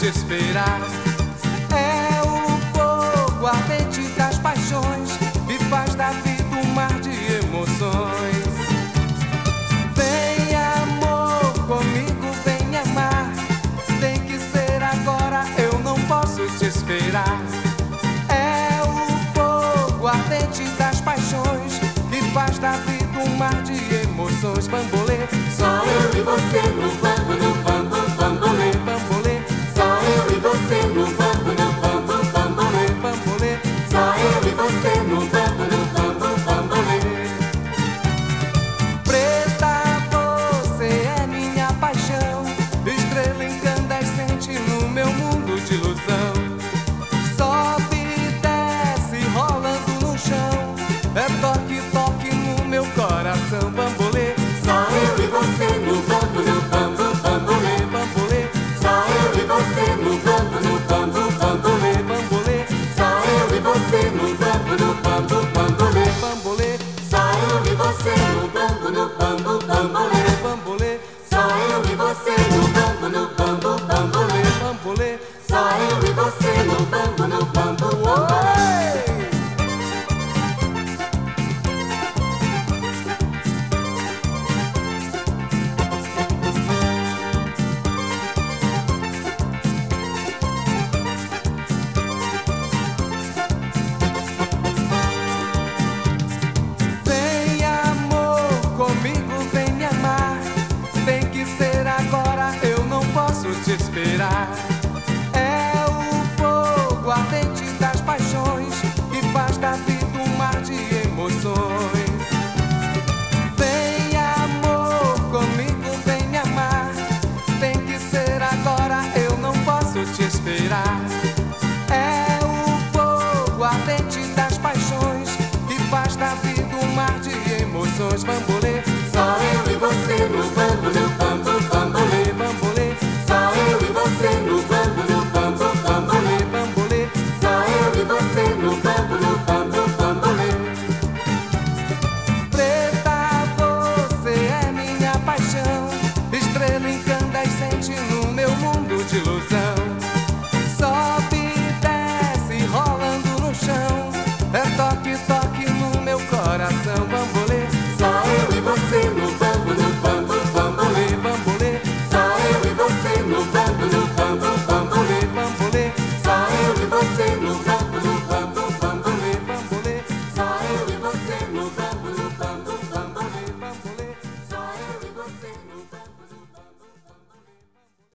te esperar. É o fogo ardente das paixões que faz da vida um mar de emoções. Vem amor comigo, vem amar. Tem que ser agora, eu não posso te esperar. É o fogo ardente das paixões que faz da vida um mar de emoções. Bambolê, Só eu e você no eu É o fogo ardente das paixões que faz da vida um mar de emoções. Vem amor comigo, vem amar. Tem que ser agora, eu não posso te esperar. É o fogo ardente das paixões que faz da vida um mar de emoções. Bambolê,